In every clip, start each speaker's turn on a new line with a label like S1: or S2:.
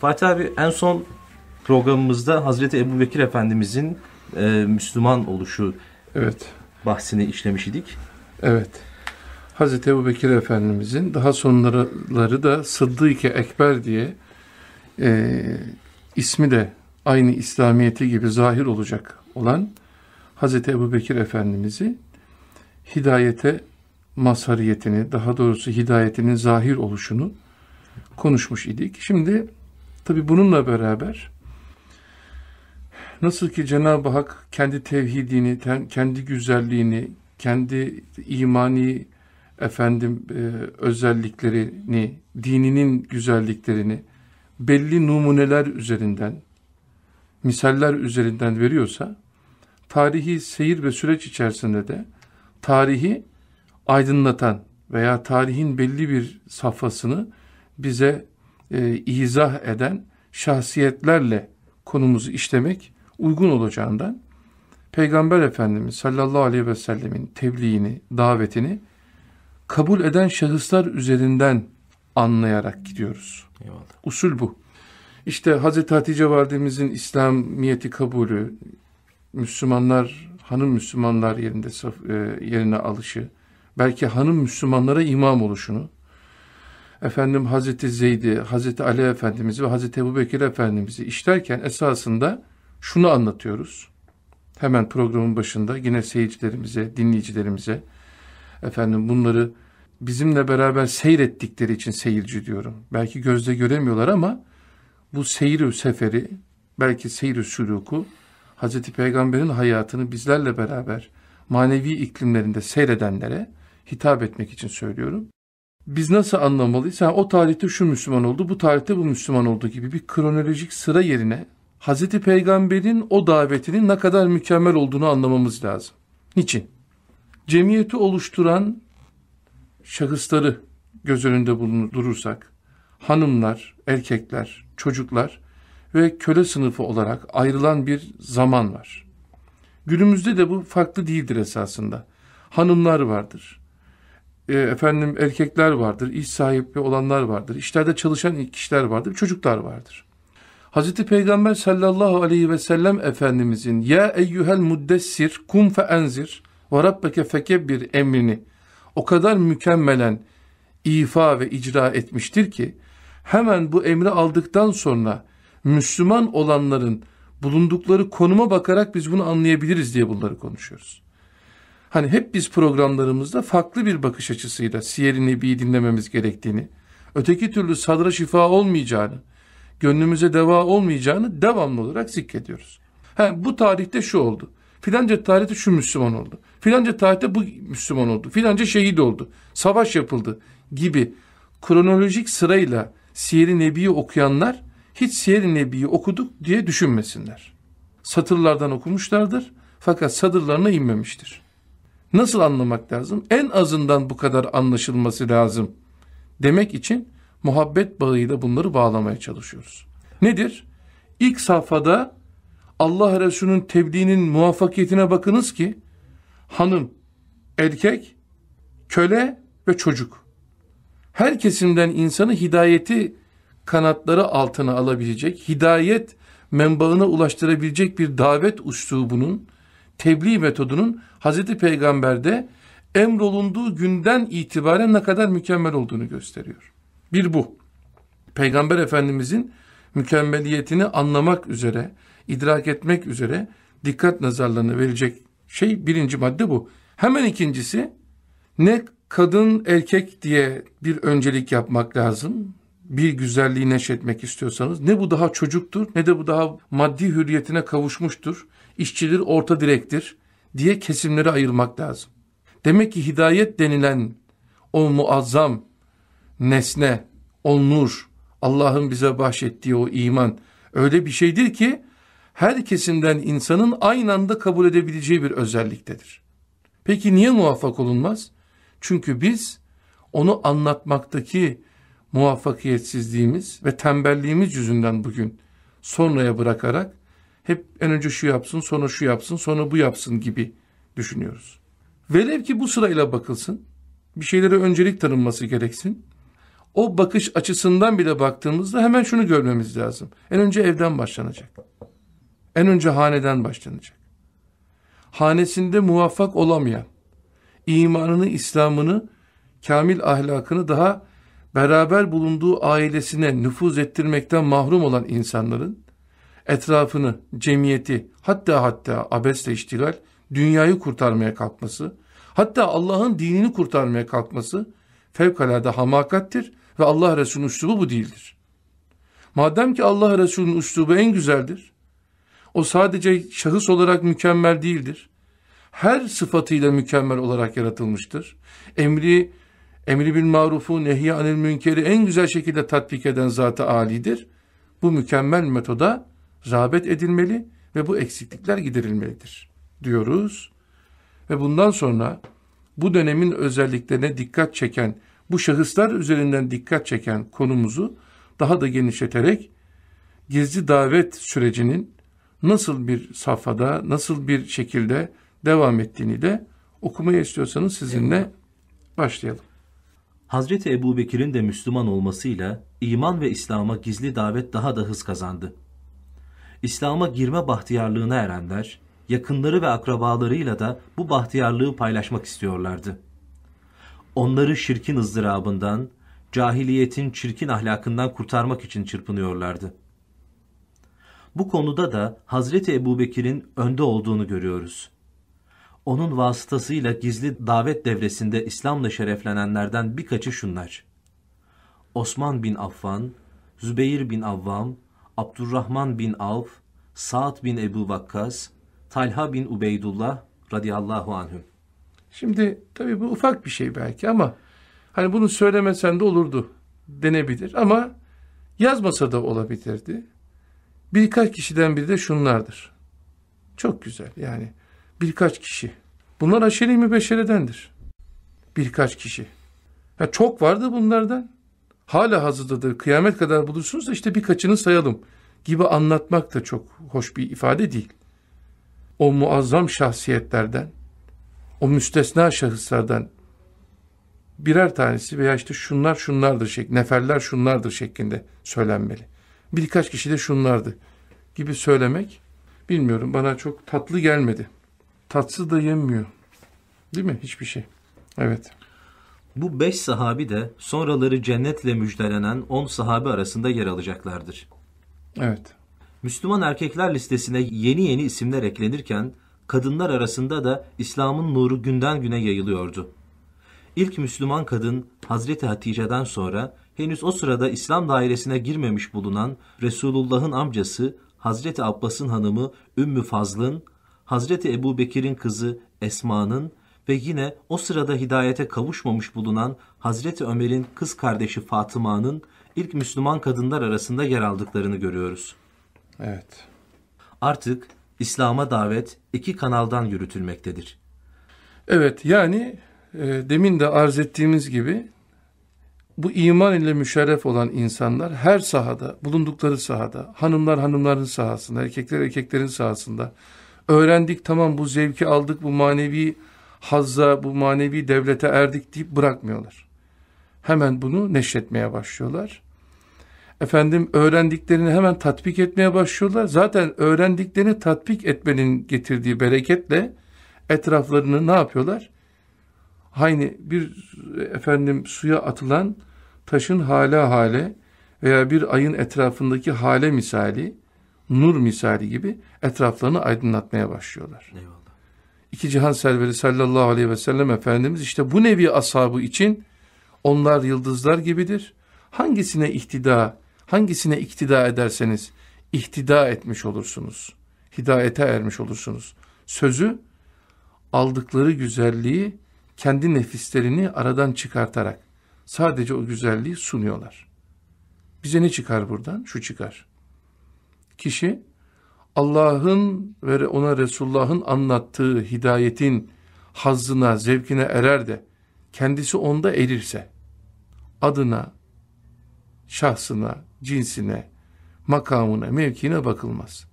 S1: Fatih abi en son programımızda Hazreti Ebu Bekir Efendimizin e, Müslüman oluşu
S2: Evet.
S1: bahsini işlemiş idik.
S2: Evet. Hazreti Ebu Bekir Efendimizin daha sonraları da Sıddık-ı Ekber diye e, ismi de aynı İslamiyeti gibi zahir olacak olan Hazreti Ebu Bekir Efendimiz'i hidayete mazhariyetini, daha doğrusu hidayetinin zahir oluşunu konuşmuş idik. Şimdi tabi bununla beraber nasıl ki Cenab-ı Hak kendi tevhidini, kendi güzelliğini, kendi imani efendim e, özelliklerini, dininin güzelliklerini belli numuneler üzerinden, misaller üzerinden veriyorsa, tarihi seyir ve süreç içerisinde de tarihi aydınlatan veya tarihin belli bir safhasını bize e, izah eden şahsiyetlerle konumuzu işlemek uygun olacağından Peygamber Efendimiz sallallahu aleyhi ve sellemin tebliğini, davetini kabul eden şahıslar üzerinden anlayarak gidiyoruz.
S1: Eyvallah.
S2: Usul bu. İşte Hazreti Hatice validemizin İslamiyeti kabulü, Müslümanlar, hanım Müslümanlar yerinde e, yerine alışı, belki hanım Müslümanlara imam oluşunu, efendim Hazreti Zeyd'i, Hazreti Ali Efendimiz'i ve Hazreti Ebu Bekir Efendimiz'i işlerken esasında şunu anlatıyoruz. Hemen programın başında yine seyircilerimize, dinleyicilerimize, efendim bunları bizimle beraber seyrettikleri için seyirci diyorum. Belki gözle göremiyorlar ama bu seyir seferi, belki seyir suluku, Hazreti Peygamber'in hayatını bizlerle beraber manevi iklimlerinde seyredenlere hitap etmek için söylüyorum. Biz nasıl anlamalıyız? Ha, o tarihte şu Müslüman oldu, bu tarihte bu Müslüman oldu gibi bir kronolojik sıra yerine Hazreti Peygamber'in o davetinin ne kadar mükemmel olduğunu anlamamız lazım. Niçin? Cemiyeti oluşturan şahısları göz önünde bulundurursak, hanımlar, erkekler, çocuklar ve köle sınıfı olarak ayrılan bir zaman var. Günümüzde de bu farklı değildir esasında. Hanımlar vardır. E, efendim erkekler vardır, iş sahibi olanlar vardır, işlerde çalışan kişiler vardır, çocuklar vardır. Hazreti Peygamber sallallahu aleyhi ve sellem Efendimizin ya eyyuhel muddessir kum fe enzir ve rabbeke fekebbir emrini o kadar mükemmelen ifa ve icra etmiştir ki hemen bu emri aldıktan sonra Müslüman olanların bulundukları konuma bakarak biz bunu anlayabiliriz diye bunları konuşuyoruz. Hani hep biz programlarımızda farklı bir bakış açısıyla Siyer-i Nebi'yi dinlememiz gerektiğini, öteki türlü sadra şifa olmayacağını, gönlümüze deva olmayacağını devamlı olarak zikrediyoruz. Ha, bu tarihte şu oldu. Filanca tarihte şu Müslüman oldu. Filanca tarihte bu Müslüman oldu. Filanca şehit oldu. Savaş yapıldı gibi kronolojik sırayla Siyer-i Nebi'yi okuyanlar hiç Siyer-i Nebi'yi okuduk diye düşünmesinler. Satırlardan okumuşlardır fakat sadırlarına inmemiştir. Nasıl anlamak lazım? En azından bu kadar anlaşılması lazım demek için muhabbet bağıyla bunları bağlamaya çalışıyoruz. Nedir? İlk safhada Allah Resulü'nün tebliğinin muvaffakiyetine bakınız ki hanım, erkek, köle ve çocuk. Her kesimden insanı hidayeti kanatları altına alabilecek, hidayet menbaına ulaştırabilecek bir davet üslubunun, tebliğ metodunun Hazreti Peygamber'de emrolunduğu günden itibaren ne kadar mükemmel olduğunu gösteriyor. Bir bu. Peygamber Efendimizin mükemmeliyetini anlamak üzere, idrak etmek üzere dikkat nazarlarına verecek şey birinci madde bu. Hemen ikincisi ne kadın erkek diye bir öncelik yapmak lazım. Bir güzelliği neşretmek istiyorsanız ne bu daha çocuktur ne de bu daha maddi hürriyetine kavuşmuştur. İşçidir orta direktir diye kesimleri ayırmak lazım. Demek ki hidayet denilen o muazzam nesne, o nur, Allah'ın bize bahşettiği o iman öyle bir şeydir ki her kesimden insanın aynı anda kabul edebileceği bir özelliktedir. Peki niye muvaffak olunmaz? Çünkü biz onu anlatmaktaki muvaffakiyetsizliğimiz ve tembelliğimiz yüzünden bugün sonraya bırakarak hep en önce şu yapsın, sonra şu yapsın, sonra bu yapsın gibi düşünüyoruz. Velev ki bu sırayla bakılsın, bir şeylere öncelik tanınması gereksin. o bakış açısından bile baktığımızda hemen şunu görmemiz lazım. En önce evden başlanacak. En önce haneden başlanacak. Hanesinde muvaffak olamayan, imanını, İslam'ını, kamil ahlakını daha beraber bulunduğu ailesine nüfuz ettirmekten mahrum olan insanların etrafını, cemiyeti, hatta hatta abesle iştigal, dünyayı kurtarmaya kalkması, hatta Allah'ın dinini kurtarmaya kalkması fevkalade hamakattir ve Allah Resulü'nün üslubu bu değildir. Madem ki Allah Resulü'nün üslubu en güzeldir, o sadece şahıs olarak mükemmel değildir. Her sıfatıyla mükemmel olarak yaratılmıştır. Emri, emri bil marufu, nehy anil münkeri en güzel şekilde tatbik eden zat-ı alidir. Bu mükemmel metoda rağbet edilmeli ve bu eksiklikler giderilmelidir diyoruz. Ve bundan sonra bu dönemin özelliklerine dikkat çeken, bu şahıslar üzerinden dikkat çeken konumuzu daha da genişleterek gizli davet sürecinin nasıl bir safhada, nasıl bir şekilde devam ettiğini de okumaya istiyorsanız sizinle başlayalım.
S1: Hazreti Ebu Bekir'in de Müslüman olmasıyla iman ve İslam'a gizli davet daha da hız kazandı. İslam'a girme bahtiyarlığına erenler, yakınları ve akrabalarıyla da bu bahtiyarlığı paylaşmak istiyorlardı. Onları şirkin ızdırabından, cahiliyetin çirkin ahlakından kurtarmak için çırpınıyorlardı. Bu konuda da Hazreti Ebubekir'in önde olduğunu görüyoruz. Onun vasıtasıyla gizli davet devresinde İslam'la şereflenenlerden birkaçı şunlar. Osman bin Affan, Zübeyir bin Avvam, Abdurrahman bin Avf, Sa'd bin Ebu Vakkas, Talha bin Ubeydullah radıyallahu anhüm.
S2: Şimdi tabii bu ufak bir şey belki ama hani bunu söylemesen de olurdu denebilir ama yazmasa da olabilirdi. Birkaç kişiden biri de şunlardır. Çok güzel yani birkaç kişi. Bunlar aşeri mübeşşeredendir. Birkaç kişi. Ya çok vardı bunlardan. Hala hazırdadır. Kıyamet kadar bulursunuz da işte birkaçını sayalım gibi anlatmak da çok hoş bir ifade değil. O muazzam şahsiyetlerden, o müstesna şahıslardan birer tanesi veya işte şunlar şunlardır şek, neferler şunlardır şeklinde söylenmeli. Birkaç kişi de şunlardı gibi söylemek bilmiyorum bana çok tatlı gelmedi. Tatsız da yenmiyor. Değil mi? Hiçbir şey. Evet.
S1: Bu beş sahabi de sonraları cennetle müjdelenen on sahabi arasında yer alacaklardır.
S2: Evet.
S1: Müslüman erkekler listesine yeni yeni isimler eklenirken kadınlar arasında da İslam'ın nuru günden güne yayılıyordu. İlk Müslüman kadın Hazreti Hatice'den sonra henüz o sırada İslam dairesine girmemiş bulunan Resulullah'ın amcası Hazreti Abbas'ın hanımı Ümmü Fazl'ın, Hazreti Ebu Bekir'in kızı Esma'nın ve yine o sırada hidayete kavuşmamış bulunan Hazreti Ömer'in kız kardeşi Fatıma'nın ilk Müslüman kadınlar arasında yer aldıklarını görüyoruz.
S2: Evet.
S1: Artık İslam'a davet iki kanaldan yürütülmektedir.
S2: Evet yani e, demin de arz ettiğimiz gibi bu iman ile müşerref olan insanlar her sahada, bulundukları sahada, hanımlar hanımların sahasında, erkekler erkeklerin sahasında öğrendik tamam bu zevki aldık, bu manevi hazza, bu manevi devlete erdik deyip bırakmıyorlar. Hemen bunu neşretmeye başlıyorlar. Efendim öğrendiklerini hemen tatbik etmeye başlıyorlar. Zaten öğrendiklerini tatbik etmenin getirdiği bereketle etraflarını ne yapıyorlar? Aynı bir efendim suya atılan taşın hala hale veya bir ayın etrafındaki hale misali, nur misali gibi etraflarını aydınlatmaya başlıyorlar.
S1: Eyvallah.
S2: İki cihan serveri sallallahu aleyhi ve sellem Efendimiz işte bu nevi ashabı için onlar yıldızlar gibidir. Hangisine ihtida, hangisine iktida ederseniz ihtida etmiş olursunuz. Hidayete ermiş olursunuz. Sözü aldıkları güzelliği kendi nefislerini aradan çıkartarak sadece o güzelliği sunuyorlar. Bize ne çıkar buradan? Şu çıkar. Kişi Allah'ın ve ona Resulullah'ın anlattığı hidayetin hazzına, zevkine erer de kendisi onda erirse adına, şahsına, cinsine, makamına, mevkine bakılmaz.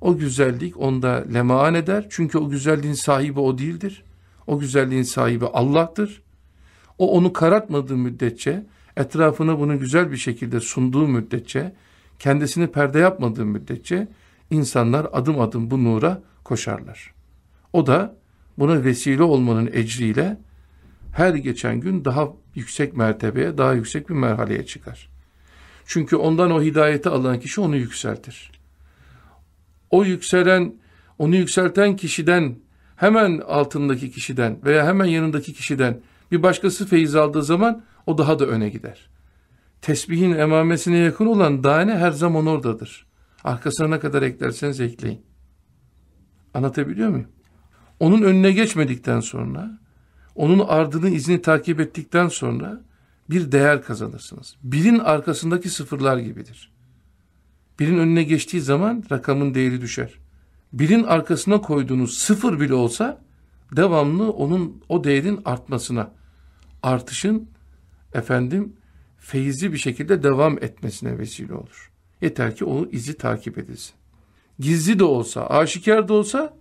S2: O güzellik onda lemaan eder. Çünkü o güzelliğin sahibi o değildir. O güzelliğin sahibi Allah'tır. O onu karartmadığı müddetçe etrafına bunu güzel bir şekilde sunduğu müddetçe, kendisini perde yapmadığı müddetçe insanlar adım adım bu nura koşarlar. O da buna vesile olmanın ecriyle her geçen gün daha yüksek mertebeye, daha yüksek bir merhaleye çıkar. Çünkü ondan o hidayeti alan kişi onu yükseltir. O yükselen, onu yükselten kişiden, hemen altındaki kişiden veya hemen yanındaki kişiden bir başkası feyiz aldığı zaman o daha da öne gider. Tesbihin emamesine yakın olan tane her zaman oradadır. Arkasına ne kadar eklerseniz ekleyin. Anlatabiliyor muyum? Onun önüne geçmedikten sonra, onun ardını izini takip ettikten sonra bir değer kazanırsınız. Birin arkasındaki sıfırlar gibidir. Birin önüne geçtiği zaman rakamın değeri düşer. Birin arkasına koyduğunuz sıfır bile olsa devamlı onun o değerin artmasına, artışın efendim feyizli bir şekilde devam etmesine vesile olur. Yeter ki o izi takip edilsin. Gizli de olsa, aşikar da olsa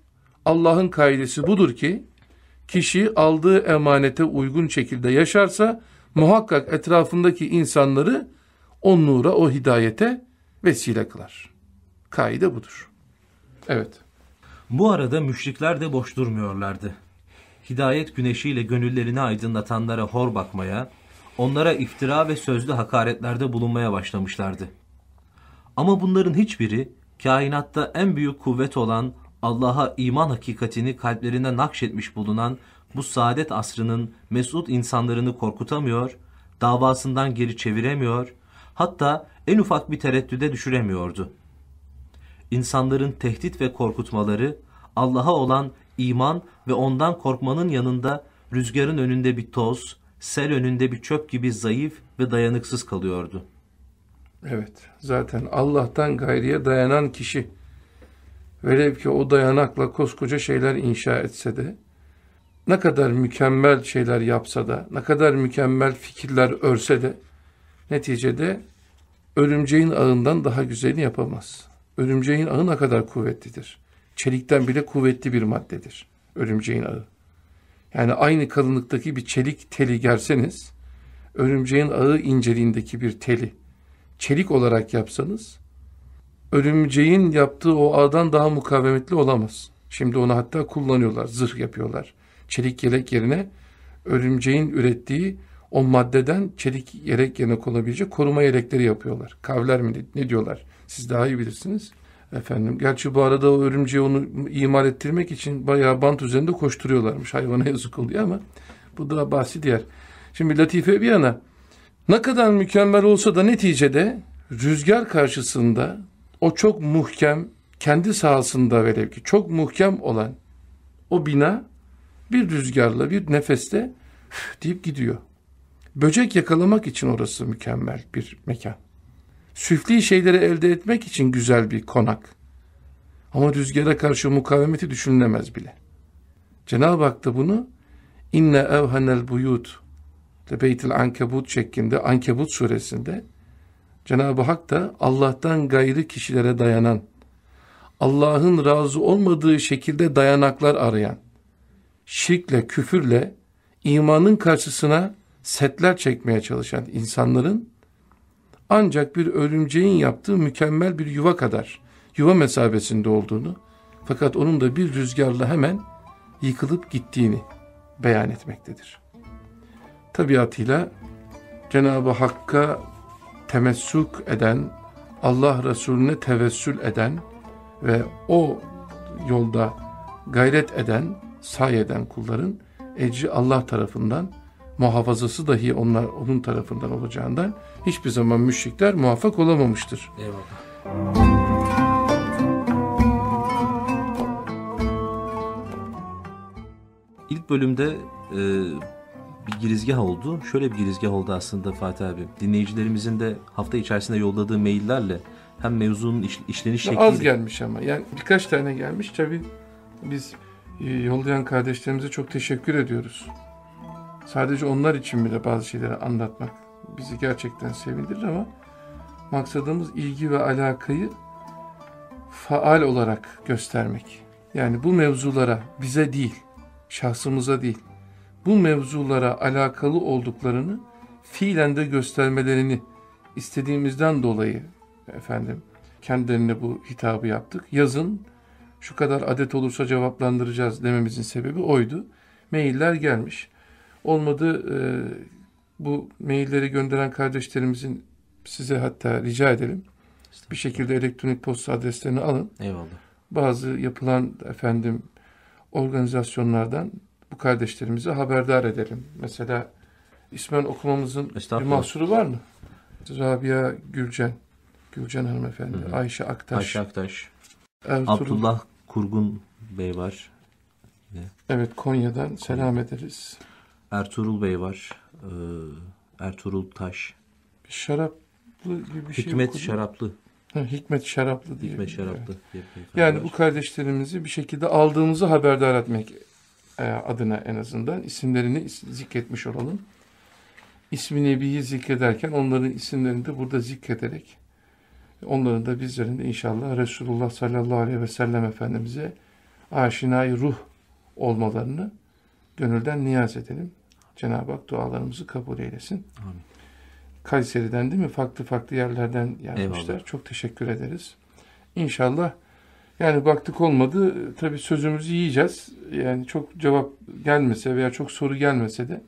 S2: Allah'ın kaidesi budur ki kişi aldığı emanete uygun şekilde yaşarsa muhakkak etrafındaki insanları o nura, o hidayete vesile kılar. Kaide budur. Evet.
S1: Bu arada müşrikler de boş durmuyorlardı. Hidayet güneşiyle gönüllerini aydınlatanlara hor bakmaya, onlara iftira ve sözlü hakaretlerde bulunmaya başlamışlardı. Ama bunların hiçbiri kainatta en büyük kuvvet olan Allah'a iman hakikatini kalplerine nakşetmiş bulunan bu saadet asrının mesut insanlarını korkutamıyor, davasından geri çeviremiyor, hatta en ufak bir tereddüde düşüremiyordu. İnsanların tehdit ve korkutmaları Allah'a olan iman ve ondan korkmanın yanında rüzgarın önünde bir toz, sel önünde bir çöp gibi zayıf ve dayanıksız kalıyordu.
S2: Evet, zaten Allah'tan gayriye dayanan kişi, velev ki o dayanakla koskoca şeyler inşa etse de, ne kadar mükemmel şeyler yapsa da, ne kadar mükemmel fikirler örse de, neticede örümceğin ağından daha güzelini yapamaz. Örümceğin ağı ne kadar kuvvetlidir. Çelikten bile kuvvetli bir maddedir örümceğin ağı. Yani aynı kalınlıktaki bir çelik teli gerseniz, örümceğin ağı inceliğindeki bir teli çelik olarak yapsanız, örümceğin yaptığı o ağdan daha mukavemetli olamaz. Şimdi onu hatta kullanıyorlar, zırh yapıyorlar. Çelik yelek yerine örümceğin ürettiği o maddeden çelik yelek yerine konabilecek koruma yelekleri yapıyorlar. Kavler mi ne diyorlar? Siz daha iyi bilirsiniz. Efendim, gerçi bu arada o örümceği onu imal ettirmek için bayağı bant üzerinde koşturuyorlarmış. Hayvana yazık oluyor ama bu da bahsi diğer. Şimdi latife bir yana ne kadar mükemmel olsa da neticede rüzgar karşısında o çok muhkem, kendi sahasında velev ki çok muhkem olan o bina bir rüzgarla, bir nefeste deyip gidiyor. Böcek yakalamak için orası mükemmel bir mekan. Süfli şeyleri elde etmek için güzel bir konak. Ama rüzgara karşı mukavemeti düşünülemez bile. Cenab-ı Hak da bunu inne evhanel buyut Beytil Ankebut şeklinde Ankebut suresinde Cenab-ı Hak da Allah'tan gayrı kişilere dayanan, Allah'ın razı olmadığı şekilde dayanaklar arayan, şirkle, küfürle imanın karşısına setler çekmeye çalışan insanların ancak bir örümceğin yaptığı mükemmel bir yuva kadar yuva mesabesinde olduğunu fakat onun da bir rüzgarla hemen yıkılıp gittiğini beyan etmektedir. Tabiatıyla Cenab-ı Hakk'a temessuk eden, Allah Resulüne tevessül eden ve o yolda gayret eden, say eden kulların ecri Allah tarafından muhafazası dahi onlar onun tarafından olacağından hiçbir zaman müşrikler muvaffak olamamıştır.
S1: Eyvallah. İlk bölümde e, bir girizgah oldu. Şöyle bir girizgah oldu aslında Fatih abi. Dinleyicilerimizin de hafta içerisinde yolladığı maillerle hem mevzunun iş, işleniş şekli...
S2: Az gelmiş ama yani birkaç tane gelmiş. Tabi biz e, yollayan kardeşlerimize çok teşekkür ediyoruz. Sadece onlar için bile bazı şeyleri anlatmak bizi gerçekten sevindirir ama maksadımız ilgi ve alakayı faal olarak göstermek. Yani bu mevzulara bize değil, şahsımıza değil, bu mevzulara alakalı olduklarını fiilen de göstermelerini istediğimizden dolayı efendim kendilerine bu hitabı yaptık. Yazın şu kadar adet olursa cevaplandıracağız dememizin sebebi oydu. Mailler gelmiş. Olmadı e, bu mailleri gönderen kardeşlerimizin size hatta rica edelim. Bir şekilde elektronik posta adreslerini alın.
S1: Eyvallah.
S2: Bazı yapılan efendim organizasyonlardan bu kardeşlerimizi haberdar edelim. Mesela ismen okumamızın bir mahsuru var mı? Rabia Gülcen, Gülcen hanımefendi,
S1: Hı hı.
S2: Ayşe Aktaş,
S1: Ayşe Aktaş.
S2: Ertuğrul,
S1: Abdullah Kurgun Bey var.
S2: evet Konya'dan selam ederiz.
S1: Ertuğrul Bey var. Ee, Ertuğrul Taş.
S2: Bir şaraplı gibi bir şey
S1: Hikmet
S2: okudum.
S1: Şaraplı.
S2: Ha, Hikmet Şaraplı diye.
S1: Hikmet Şaraplı.
S2: Evet.
S1: beyefendi
S2: Yani
S1: var.
S2: bu kardeşlerimizi bir şekilde aldığımızı haberdar etmek adına en azından isimlerini is- zikretmiş olalım. İsmi Nebi'yi zikrederken onların isimlerini de burada zikrederek onların da bizlerin de inşallah Resulullah sallallahu aleyhi ve sellem Efendimiz'e aşinayı ruh olmalarını gönülden niyaz edelim. Cenab-ı Hak dualarımızı kabul eylesin.
S1: Amin.
S2: Kayseri'den değil mi? Farklı farklı yerlerden yazmışlar.
S1: Eyvallah.
S2: Çok teşekkür ederiz. İnşallah yani baktık olmadı. Tabii sözümüzü yiyeceğiz. Yani çok cevap gelmese veya çok soru gelmese de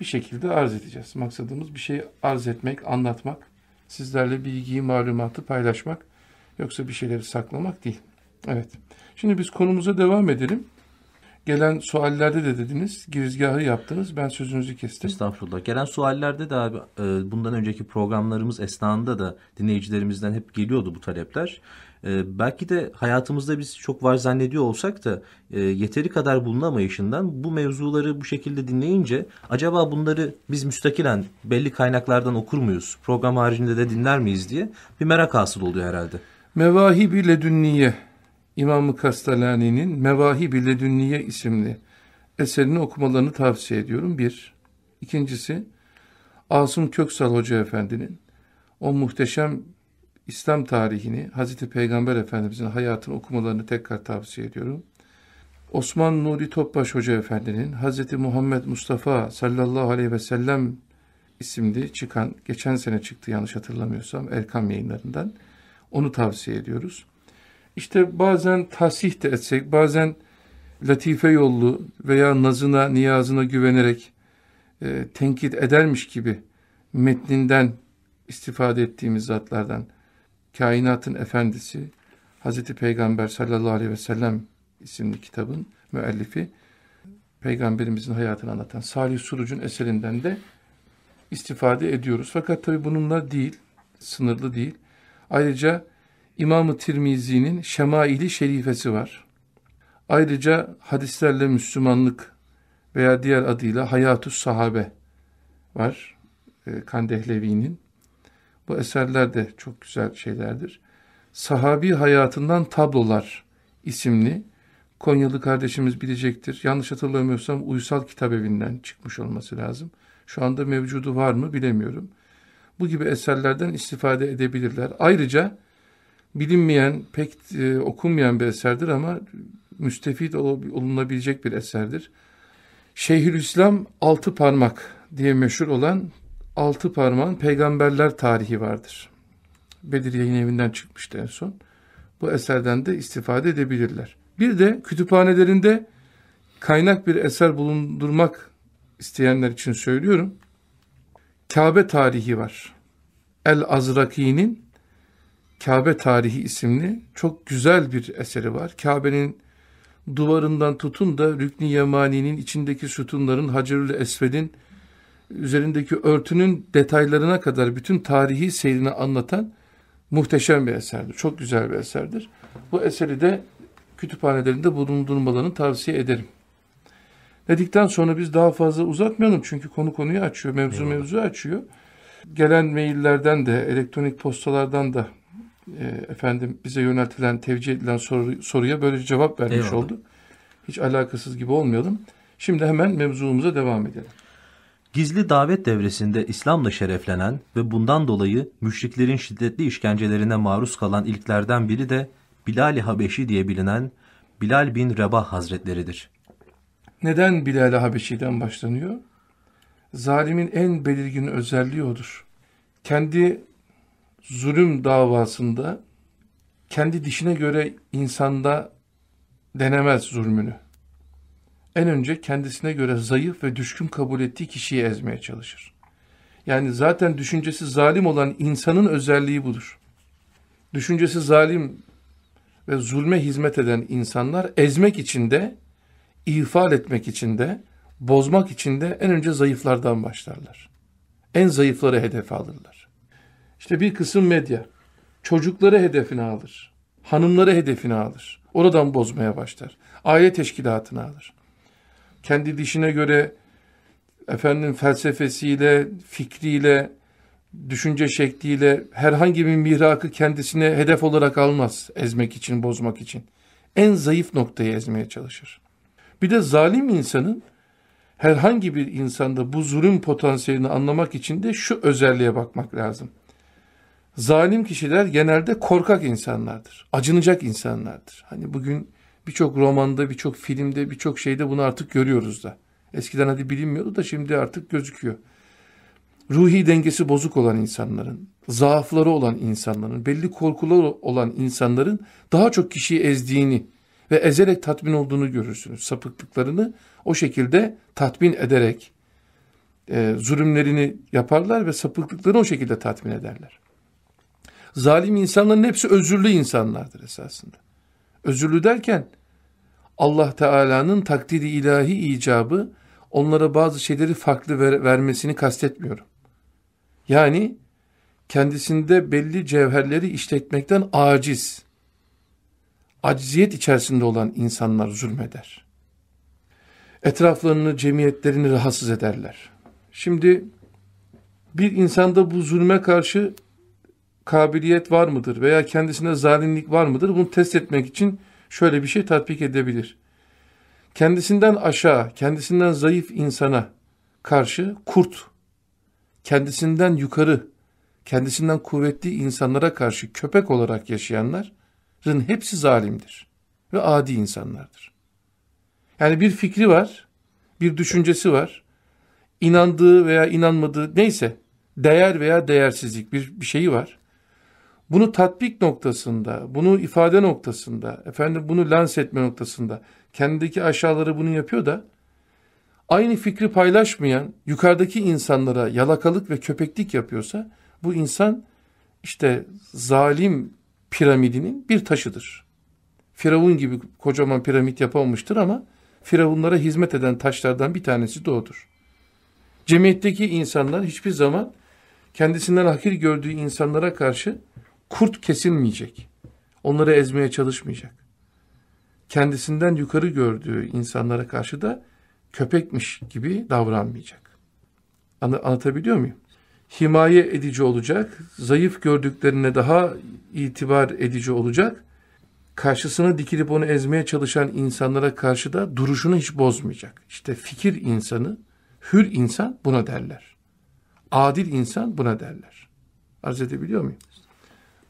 S2: bir şekilde arz edeceğiz. Maksadımız bir şey arz etmek, anlatmak, sizlerle bilgiyi, malumatı paylaşmak. Yoksa bir şeyleri saklamak değil. Evet. Şimdi biz konumuza devam edelim. Gelen suallerde de dediniz, girizgahı yaptınız. Ben sözünüzü kestim.
S1: Estağfurullah. Gelen suallerde de abi e, bundan önceki programlarımız esnasında da dinleyicilerimizden hep geliyordu bu talepler. E, belki de hayatımızda biz çok var zannediyor olsak da e, yeteri kadar bulunamayışından bu mevzuları bu şekilde dinleyince acaba bunları biz müstakilen belli kaynaklardan okur muyuz? Program haricinde de dinler miyiz diye bir merak hasıl oluyor herhalde.
S2: Mevahib-i Ledünniye İmam-ı Kastalani'nin Mevahib-i Ledünniye isimli eserini okumalarını tavsiye ediyorum. Bir. İkincisi Asım Köksal Hoca Efendi'nin o muhteşem İslam tarihini, Hazreti Peygamber Efendimizin hayatını okumalarını tekrar tavsiye ediyorum. Osman Nuri Topbaş Hoca Efendi'nin Hazreti Muhammed Mustafa sallallahu aleyhi ve sellem isimli çıkan, geçen sene çıktı yanlış hatırlamıyorsam Erkam yayınlarından. Onu tavsiye ediyoruz. İşte bazen tasih de etsek, bazen latife yollu veya nazına, niyazına güvenerek e, tenkit edermiş gibi metninden istifade ettiğimiz zatlardan kainatın efendisi Hazreti Peygamber sallallahu aleyhi ve sellem isimli kitabın müellifi Peygamberimizin hayatını anlatan Salih Suruc'un eserinden de istifade ediyoruz. Fakat tabi bununla değil, sınırlı değil. Ayrıca İmam-ı Tirmizi'nin Şemaili Şerifesi var. Ayrıca hadislerle Müslümanlık veya diğer adıyla Hayatü Sahabe var. E, Kandehlevi'nin. Bu eserler de çok güzel şeylerdir. Sahabi hayatından tablolar isimli Konyalı kardeşimiz bilecektir. Yanlış hatırlamıyorsam Uysal Kitap Evi'nden çıkmış olması lazım. Şu anda mevcudu var mı bilemiyorum. Bu gibi eserlerden istifade edebilirler. Ayrıca bilinmeyen, pek e, okunmayan bir eserdir ama müstefit ol- olunabilecek bir eserdir. Şeyhülislam Altı Parmak diye meşhur olan Altı Parmağın Peygamberler tarihi vardır. Bedir Yayın Evi'nden çıkmıştı en son. Bu eserden de istifade edebilirler. Bir de kütüphanelerinde kaynak bir eser bulundurmak isteyenler için söylüyorum. Kabe tarihi var. El Azraki'nin Kabe Tarihi isimli çok güzel bir eseri var. Kabe'nin duvarından tutun da Rükni Yemani'nin içindeki sütunların Hacerül Esved'in üzerindeki örtünün detaylarına kadar bütün tarihi seyrini anlatan muhteşem bir eserdir. Çok güzel bir eserdir. Bu eseri de kütüphanelerinde bulundurmalarını tavsiye ederim. Dedikten sonra biz daha fazla uzatmayalım çünkü konu konuyu açıyor, mevzu
S1: Eyvallah.
S2: mevzu açıyor. Gelen maillerden de, elektronik postalardan da e, efendim bize yöneltilen, tevcih edilen soru, soruya böylece cevap vermiş
S1: Eyvallah.
S2: oldu. Hiç alakasız gibi olmayalım. Şimdi hemen mevzumuza devam edelim.
S1: Gizli davet devresinde İslam'la şereflenen ve bundan dolayı müşriklerin şiddetli işkencelerine maruz kalan ilklerden biri de Bilal-i Habeşi diye bilinen Bilal bin Rebah Hazretleridir.
S2: Neden Bilal-i Habeşi'den başlanıyor? Zalimin en belirgin özelliği odur. Kendi zulüm davasında kendi dişine göre insanda denemez zulmünü. En önce kendisine göre zayıf ve düşkün kabul ettiği kişiyi ezmeye çalışır. Yani zaten düşüncesi zalim olan insanın özelliği budur. Düşüncesi zalim ve zulme hizmet eden insanlar ezmek için de, ifade etmek için de, bozmak için de en önce zayıflardan başlarlar. En zayıfları hedefe alırlar. İşte bir kısım medya çocukları hedefine alır. Hanımları hedefine alır. Oradan bozmaya başlar. Aile teşkilatını alır. Kendi dişine göre efendim felsefesiyle, fikriyle, düşünce şekliyle herhangi bir mihrakı kendisine hedef olarak almaz ezmek için, bozmak için. En zayıf noktayı ezmeye çalışır. Bir de zalim insanın herhangi bir insanda bu zulüm potansiyelini anlamak için de şu özelliğe bakmak lazım. Zalim kişiler genelde korkak insanlardır. Acınacak insanlardır. Hani bugün birçok romanda, birçok filmde, birçok şeyde bunu artık görüyoruz da. Eskiden hadi bilinmiyordu da şimdi artık gözüküyor. Ruhi dengesi bozuk olan insanların, zaafları olan insanların, belli korkuları olan insanların daha çok kişiyi ezdiğini ve ezerek tatmin olduğunu görürsünüz. Sapıklıklarını o şekilde tatmin ederek e, zulümlerini yaparlar ve sapıklıklarını o şekilde tatmin ederler. Zalim insanların hepsi özürlü insanlardır esasında. Özürlü derken Allah Teala'nın takdiri ilahi icabı onlara bazı şeyleri farklı ver, vermesini kastetmiyorum. Yani kendisinde belli cevherleri işletmekten aciz, acziyet içerisinde olan insanlar zulmeder. Etraflarını, cemiyetlerini rahatsız ederler. Şimdi bir insanda bu zulme karşı kabiliyet var mıdır veya kendisine zalimlik var mıdır? Bunu test etmek için şöyle bir şey tatbik edebilir. Kendisinden aşağı, kendisinden zayıf insana karşı kurt, kendisinden yukarı, kendisinden kuvvetli insanlara karşı köpek olarak yaşayanların hepsi zalimdir ve adi insanlardır. Yani bir fikri var, bir düşüncesi var, inandığı veya inanmadığı neyse, değer veya değersizlik bir, bir şeyi var. Bunu tatbik noktasında, bunu ifade noktasında, efendim bunu lans etme noktasında kendindeki aşağıları bunu yapıyor da aynı fikri paylaşmayan yukarıdaki insanlara yalakalık ve köpeklik yapıyorsa bu insan işte zalim piramidinin bir taşıdır. Firavun gibi kocaman piramit yapamamıştır ama Firavunlara hizmet eden taşlardan bir tanesi de odur. Cemiyetteki insanlar hiçbir zaman kendisinden hakir gördüğü insanlara karşı kurt kesilmeyecek. Onları ezmeye çalışmayacak. Kendisinden yukarı gördüğü insanlara karşı da köpekmiş gibi davranmayacak. Anlatabiliyor muyum? Himaye edici olacak, zayıf gördüklerine daha itibar edici olacak, karşısına dikilip onu ezmeye çalışan insanlara karşı da duruşunu hiç bozmayacak. İşte fikir insanı, hür insan buna derler. Adil insan buna derler. Arz edebiliyor muyum?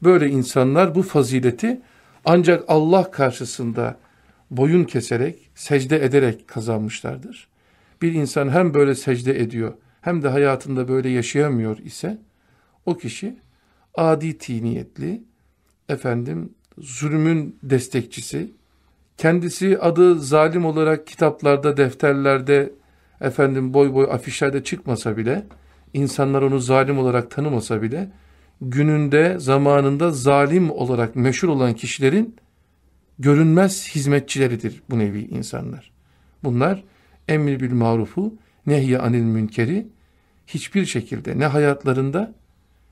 S2: Böyle insanlar bu fazileti ancak Allah karşısında boyun keserek, secde ederek kazanmışlardır. Bir insan hem böyle secde ediyor hem de hayatında böyle yaşayamıyor ise o kişi adi tiniyetli, efendim zulmün destekçisi, kendisi adı zalim olarak kitaplarda, defterlerde, efendim boy boy afişlerde çıkmasa bile, insanlar onu zalim olarak tanımasa bile, gününde, zamanında zalim olarak meşhur olan kişilerin görünmez hizmetçileridir bu nevi insanlar. Bunlar emri bil marufu, nehye anil münkeri hiçbir şekilde ne hayatlarında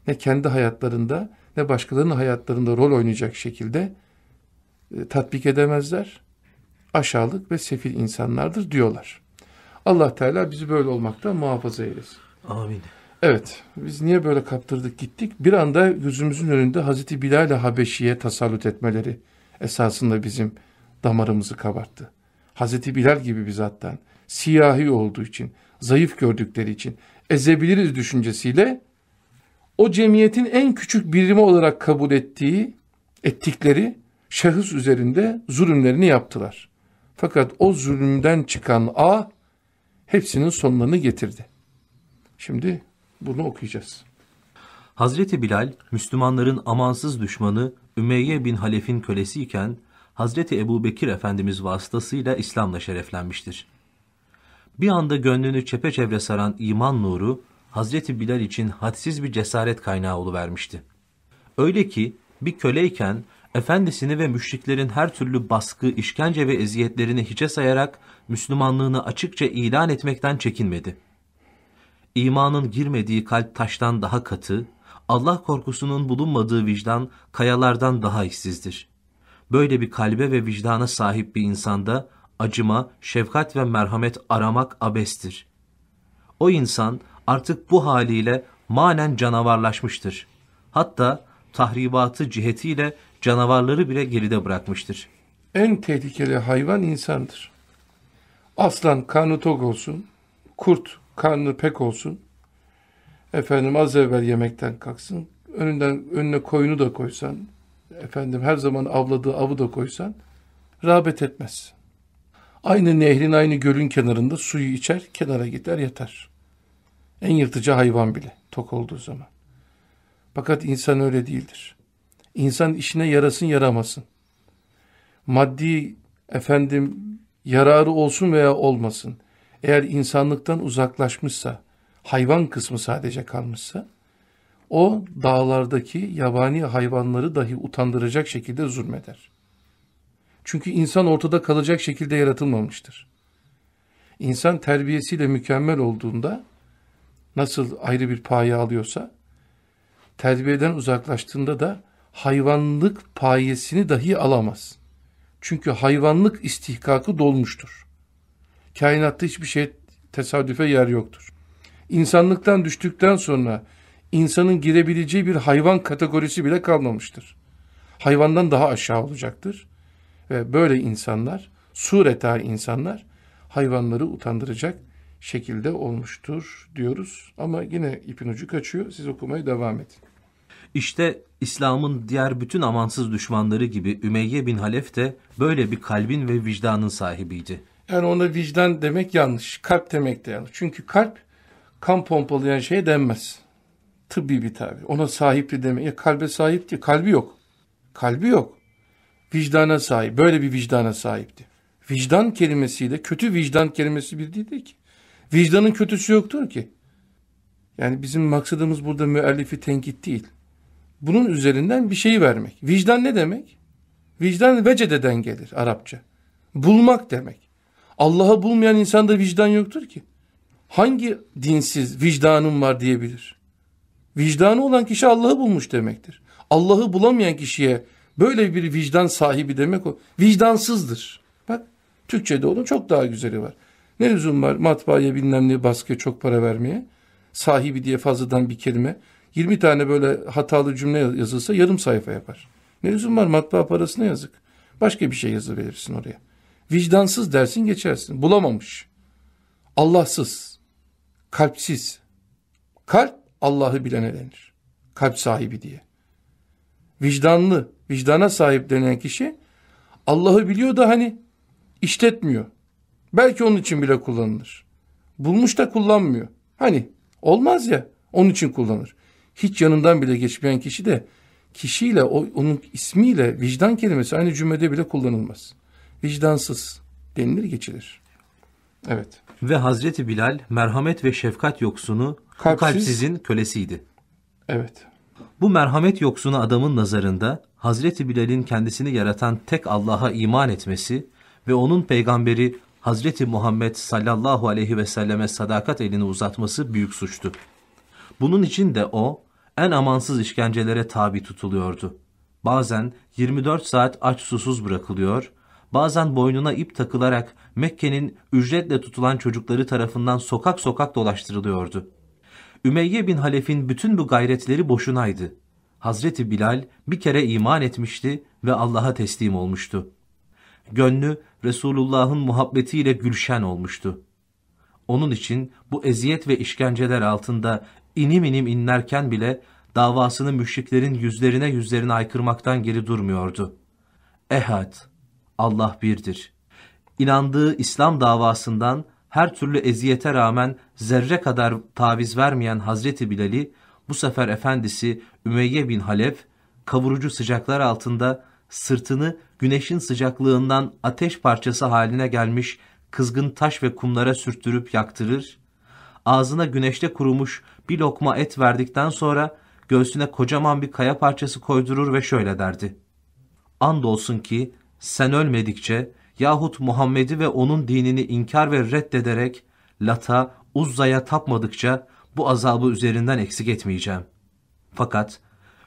S2: ne kendi hayatlarında ne başkalarının hayatlarında rol oynayacak şekilde e, tatbik edemezler. Aşağılık ve sefil insanlardır diyorlar. Allah Teala bizi böyle olmaktan muhafaza eylesin.
S1: Amin.
S2: Evet, biz niye böyle kaptırdık gittik? Bir anda gözümüzün önünde Hazreti Bilal ile Habeşi'ye tasallut etmeleri esasında bizim damarımızı kabarttı. Hazreti Bilal gibi bir zattan, siyahi olduğu için, zayıf gördükleri için ezebiliriz düşüncesiyle o cemiyetin en küçük birimi olarak kabul ettiği, ettikleri şahıs üzerinde zulümlerini yaptılar. Fakat o zulümden çıkan ağ hepsinin sonlarını getirdi. Şimdi bunu okuyacağız.
S1: Hazreti Bilal, Müslümanların amansız düşmanı Ümeyye bin Halef'in kölesiyken, Hazreti Ebu Bekir Efendimiz vasıtasıyla İslam'la şereflenmiştir. Bir anda gönlünü çepeçevre saran iman nuru, Hazreti Bilal için hadsiz bir cesaret kaynağı oluvermişti. Öyle ki, bir köleyken, efendisini ve müşriklerin her türlü baskı, işkence ve eziyetlerini hiçe sayarak, Müslümanlığını açıkça ilan etmekten çekinmedi. İmanın girmediği kalp taştan daha katı, Allah korkusunun bulunmadığı vicdan kayalardan daha işsizdir. Böyle bir kalbe ve vicdana sahip bir insanda acıma, şefkat ve merhamet aramak abestir. O insan artık bu haliyle manen canavarlaşmıştır. Hatta tahribatı cihetiyle canavarları bile geride bırakmıştır.
S2: En tehlikeli hayvan insandır. Aslan karnı tok olsun, kurt karnı pek olsun, efendim az evvel yemekten kalksın, önünden önüne koyunu da koysan, efendim her zaman avladığı avı da koysan, rağbet etmez. Aynı nehrin, aynı gölün kenarında suyu içer, kenara gider yatar. En yırtıcı hayvan bile tok olduğu zaman. Fakat insan öyle değildir. İnsan işine yarasın yaramasın. Maddi efendim yararı olsun veya olmasın. Eğer insanlıktan uzaklaşmışsa, hayvan kısmı sadece kalmışsa, o dağlardaki yabani hayvanları dahi utandıracak şekilde zulmeder. Çünkü insan ortada kalacak şekilde yaratılmamıştır. İnsan terbiyesiyle mükemmel olduğunda nasıl ayrı bir paye alıyorsa, terbiyeden uzaklaştığında da hayvanlık payesini dahi alamaz. Çünkü hayvanlık istihkakı dolmuştur. Kainatta hiçbir şey tesadüfe yer yoktur. İnsanlıktan düştükten sonra insanın girebileceği bir hayvan kategorisi bile kalmamıştır. Hayvandan daha aşağı olacaktır. Ve böyle insanlar, sureta insanlar hayvanları utandıracak şekilde olmuştur diyoruz. Ama yine ipin ucu kaçıyor. Siz okumaya devam edin.
S1: İşte İslam'ın diğer bütün amansız düşmanları gibi Ümeyye bin Halef de böyle bir kalbin ve vicdanın sahibiydi.
S2: Yani ona vicdan demek yanlış. Kalp demek de yanlış. Çünkü kalp kan pompalayan şeye denmez. Tıbbi bir tabi. Ona sahipli demek. Ya kalbe sahip değil. Kalbi yok. Kalbi yok. Vicdana sahip. Böyle bir vicdana sahipti. Vicdan kelimesiyle kötü vicdan kelimesi bir değil ki. Vicdanın kötüsü yoktur ki. Yani bizim maksadımız burada müellifi tenkit değil. Bunun üzerinden bir şey vermek. Vicdan ne demek? Vicdan vecededen gelir Arapça. Bulmak demek. Allah'ı bulmayan insanda vicdan yoktur ki. Hangi dinsiz vicdanım var diyebilir? Vicdanı olan kişi Allah'ı bulmuş demektir. Allah'ı bulamayan kişiye böyle bir vicdan sahibi demek o. Vicdansızdır. Bak Türkçe'de onun çok daha güzeli var. Ne lüzum var matbaaya bilmem ne baskıya çok para vermeye? Sahibi diye fazladan bir kelime. 20 tane böyle hatalı cümle yazılsa yarım sayfa yapar. Ne lüzum var matbaa parasına yazık. Başka bir şey yazı verirsin oraya. Vicdansız dersin geçersin. Bulamamış. Allahsız. Kalpsiz. Kalp Allah'ı bilene denir. Kalp sahibi diye. Vicdanlı, vicdana sahip denen kişi Allah'ı biliyor da hani işletmiyor. Belki onun için bile kullanılır. Bulmuş da kullanmıyor. Hani olmaz ya onun için kullanır. Hiç yanından bile geçmeyen kişi de kişiyle o, onun ismiyle vicdan kelimesi aynı cümlede bile kullanılmaz. Vicdansız denilir geçilir. Evet.
S1: Ve Hazreti Bilal merhamet ve şefkat yoksunu,
S2: Kalpsiz.
S1: kalpsizin kölesiydi.
S2: Evet.
S1: Bu merhamet yoksunu adamın nazarında Hazreti Bilal'in kendisini yaratan tek Allah'a iman etmesi ve onun peygamberi Hazreti Muhammed sallallahu aleyhi ve selleme sadakat elini uzatması büyük suçtu. Bunun için de o en amansız işkencelere tabi tutuluyordu. Bazen 24 saat aç susuz bırakılıyor, bazen boynuna ip takılarak Mekke'nin ücretle tutulan çocukları tarafından sokak sokak dolaştırılıyordu. Ümeyye bin Halef'in bütün bu gayretleri boşunaydı. Hazreti Bilal bir kere iman etmişti ve Allah'a teslim olmuştu. Gönlü Resulullah'ın muhabbetiyle gülşen olmuştu. Onun için bu eziyet ve işkenceler altında inim inim inlerken bile davasını müşriklerin yüzlerine yüzlerine aykırmaktan geri durmuyordu. Ehad, Allah birdir. İnandığı İslam davasından her türlü eziyete rağmen zerre kadar taviz vermeyen Hazreti Bilal'i bu sefer efendisi Ümeyye bin Halef kavurucu sıcaklar altında sırtını güneşin sıcaklığından ateş parçası haline gelmiş kızgın taş ve kumlara sürttürüp yaktırır, ağzına güneşte kurumuş bir lokma et verdikten sonra göğsüne kocaman bir kaya parçası koydurur ve şöyle derdi. Andolsun ki sen ölmedikçe yahut Muhammed'i ve onun dinini inkar ve reddederek Lat'a, Uzza'ya tapmadıkça bu azabı üzerinden eksik etmeyeceğim. Fakat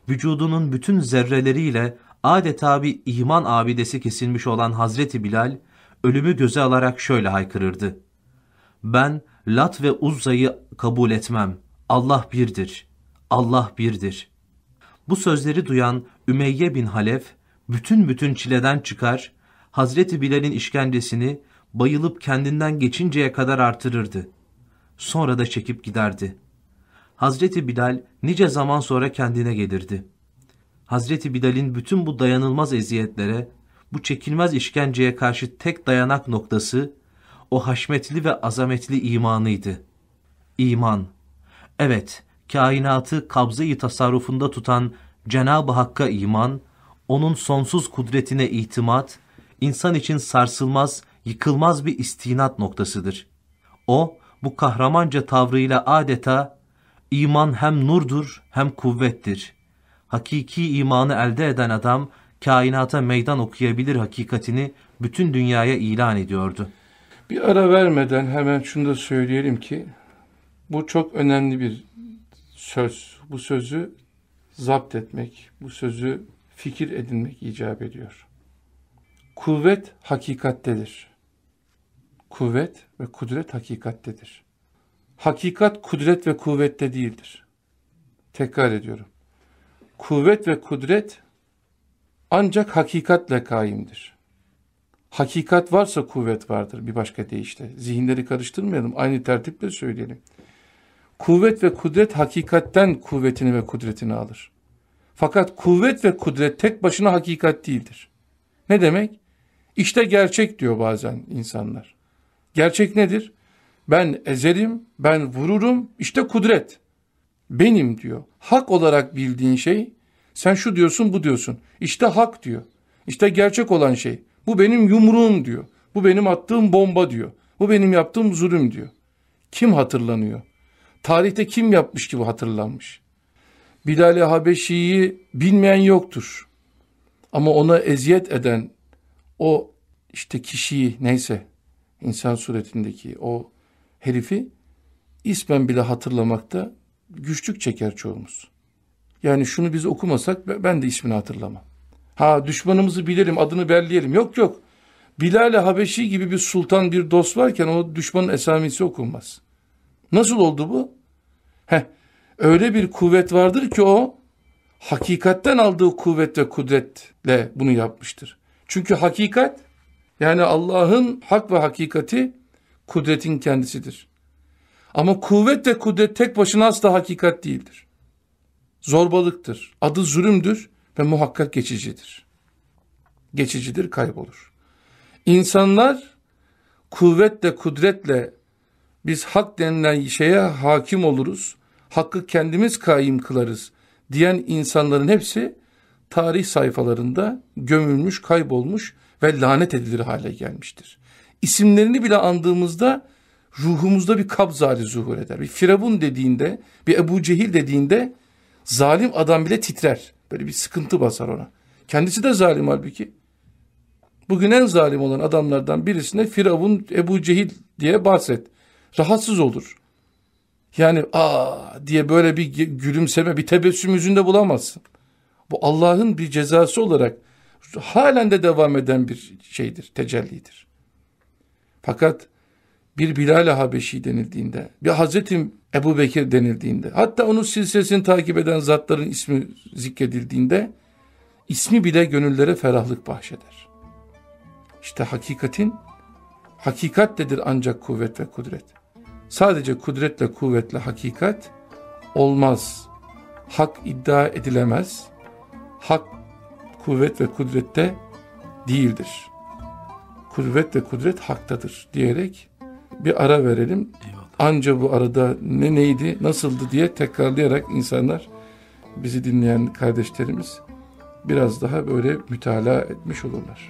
S1: vücudunun bütün zerreleriyle adeta bir iman abidesi kesilmiş olan Hazreti Bilal, ölümü göze alarak şöyle haykırırdı. Ben Lat ve Uzza'yı kabul etmem. Allah birdir. Allah birdir. Bu sözleri duyan Ümeyye bin Halef, bütün bütün çileden çıkar, Hazreti Bilal'in işkencesini bayılıp kendinden geçinceye kadar artırırdı. Sonra da çekip giderdi. Hazreti Bilal nice zaman sonra kendine gelirdi. Hazreti Bilal'in bütün bu dayanılmaz eziyetlere, bu çekilmez işkenceye karşı tek dayanak noktası, o haşmetli ve azametli imanıydı. İman, evet, kainatı kabzayı tasarrufunda tutan Cenab-ı Hakk'a iman, onun sonsuz kudretine itimat, insan için sarsılmaz, yıkılmaz bir istinat noktasıdır. O, bu kahramanca tavrıyla adeta, iman hem nurdur hem kuvvettir. Hakiki imanı elde eden adam, kainata meydan okuyabilir hakikatini bütün dünyaya ilan ediyordu.
S2: Bir ara vermeden hemen şunu da söyleyelim ki, bu çok önemli bir söz. Bu sözü zapt etmek, bu sözü fikir edinmek icap ediyor. Kuvvet hakikattedir. Kuvvet ve kudret hakikattedir. Hakikat kudret ve kuvvette değildir. Tekrar ediyorum. Kuvvet ve kudret ancak hakikatle kaimdir. Hakikat varsa kuvvet vardır bir başka deyişle. Zihinleri karıştırmayalım. Aynı tertiple söyleyelim. Kuvvet ve kudret hakikatten kuvvetini ve kudretini alır. Fakat kuvvet ve kudret tek başına hakikat değildir. Ne demek? İşte gerçek diyor bazen insanlar. Gerçek nedir? Ben ezerim, ben vururum, işte kudret. Benim diyor. Hak olarak bildiğin şey, sen şu diyorsun, bu diyorsun. İşte hak diyor. İşte gerçek olan şey. Bu benim yumruğum diyor. Bu benim attığım bomba diyor. Bu benim yaptığım zulüm diyor. Kim hatırlanıyor? Tarihte kim yapmış gibi hatırlanmış? Bilal-i Habeşi'yi bilmeyen yoktur. Ama ona eziyet eden o işte kişiyi neyse insan suretindeki o herifi ismen bile hatırlamakta güçlük çeker çoğumuz. Yani şunu biz okumasak ben de ismini hatırlamam. Ha düşmanımızı bilirim adını belleyelim. Yok yok. Bilal-i Habeşi gibi bir sultan bir dost varken o düşmanın esamesi okunmaz. Nasıl oldu bu? Heh, öyle bir kuvvet vardır ki o hakikatten aldığı kuvvet ve kudretle bunu yapmıştır. Çünkü hakikat yani Allah'ın hak ve hakikati kudretin kendisidir. Ama kuvvet ve kudret tek başına asla hakikat değildir. Zorbalıktır, adı zulümdür ve muhakkak geçicidir. Geçicidir, kaybolur. İnsanlar kuvvetle, kudretle biz hak denilen şeye hakim oluruz, hakkı kendimiz kaim kılarız diyen insanların hepsi tarih sayfalarında gömülmüş, kaybolmuş ve lanet edilir hale gelmiştir. İsimlerini bile andığımızda ruhumuzda bir kabz hali zuhur eder. Bir Firavun dediğinde, bir Ebu Cehil dediğinde zalim adam bile titrer. Böyle bir sıkıntı basar ona. Kendisi de zalim halbuki. Bugün en zalim olan adamlardan birisine Firavun, Ebu Cehil diye bahset. Rahatsız olur. Yani aa diye böyle bir gülümseme, bir tebessüm yüzünde bulamazsın. Bu Allah'ın bir cezası olarak halen de devam eden bir şeydir, tecellidir. Fakat bir Bilal-i Habeşi denildiğinde, bir Hazreti Ebu Bekir denildiğinde, hatta onun silsilesini takip eden zatların ismi zikredildiğinde, ismi bile gönüllere ferahlık bahşeder. İşte hakikatin, hakikattedir ancak kuvvet ve kudret. Sadece kudretle, kuvvetle hakikat olmaz. Hak iddia edilemez. Hak kuvvet ve kudrette değildir. Kuvvet ve kudret haktadır diyerek bir ara verelim.
S1: Eyvallah.
S2: Anca bu arada ne neydi, nasıldı diye tekrarlayarak insanlar, bizi dinleyen kardeşlerimiz biraz daha böyle mütalaa etmiş olurlar.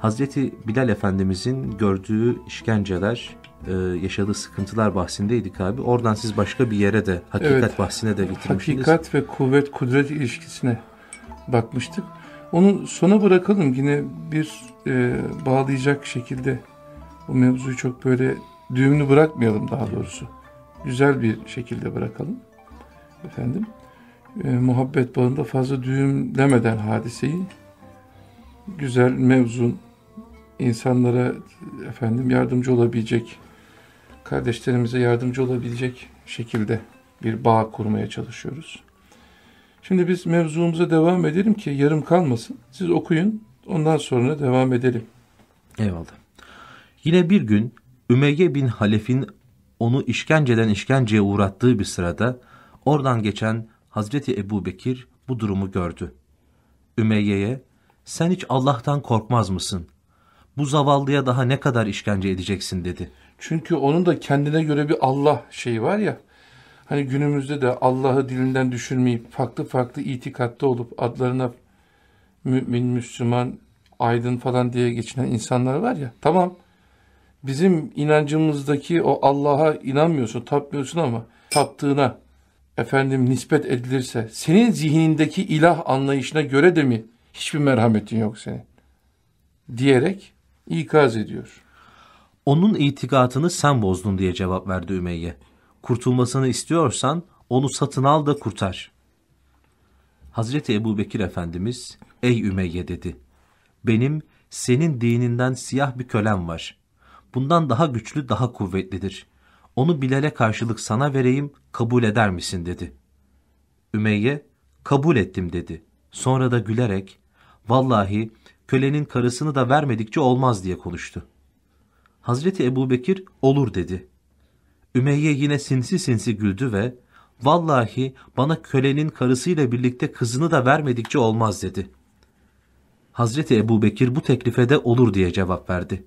S1: Hazreti Bilal Efendimizin gördüğü işkenceler, e, yaşadığı sıkıntılar bahsindeydik abi. Oradan siz başka bir yere de hakikat
S2: Evet.
S1: bahsine de getirmişsiniz.
S2: Hakikat ve kuvvet kudret ilişkisine bakmıştık. Onu sona bırakalım yine bir e, bağlayacak şekilde bu mevzuyu çok böyle düğümlü bırakmayalım daha doğrusu. Güzel bir şekilde bırakalım. Efendim e, muhabbet bağında fazla düğümlemeden hadiseyi güzel mevzun insanlara efendim yardımcı olabilecek kardeşlerimize yardımcı olabilecek şekilde bir bağ kurmaya çalışıyoruz. Şimdi biz mevzumuza devam edelim ki yarım kalmasın. Siz okuyun, ondan sonra devam edelim.
S1: Eyvallah. Yine bir gün Ümeyye bin Halef'in onu işkenceden işkenceye uğrattığı bir sırada oradan geçen Hazreti Ebu Bekir bu durumu gördü. Ümeyye'ye sen hiç Allah'tan korkmaz mısın? Bu zavallıya daha ne kadar işkence edeceksin dedi.
S2: Çünkü onun da kendine göre bir Allah şeyi var ya. Hani günümüzde de Allah'ı dilinden düşürmeyip farklı farklı itikatta olup adlarına mümin, Müslüman, aydın falan diye geçinen insanlar var ya. Tamam. Bizim inancımızdaki o Allah'a inanmıyorsun, tapmıyorsun ama taptığına efendim nispet edilirse senin zihnindeki ilah anlayışına göre de mi hiçbir merhametin yok senin? Diyerek ikaz ediyor.
S1: Onun itikatını sen bozdun diye cevap verdi Ümeyye. Kurtulmasını istiyorsan onu satın al da kurtar. Hazreti Ebu Bekir Efendimiz, ey Ümeyye dedi. Benim senin dininden siyah bir kölem var. Bundan daha güçlü, daha kuvvetlidir. Onu Bilal'e karşılık sana vereyim, kabul eder misin dedi. Ümeyye, kabul ettim dedi. Sonra da gülerek, vallahi kölenin karısını da vermedikçe olmaz diye konuştu. Hazreti Ebubekir olur dedi. Ümeyye yine sinsi sinsi güldü ve vallahi bana kölenin karısıyla birlikte kızını da vermedikçe olmaz dedi. Hazreti Ebubekir bu teklife de olur diye cevap verdi.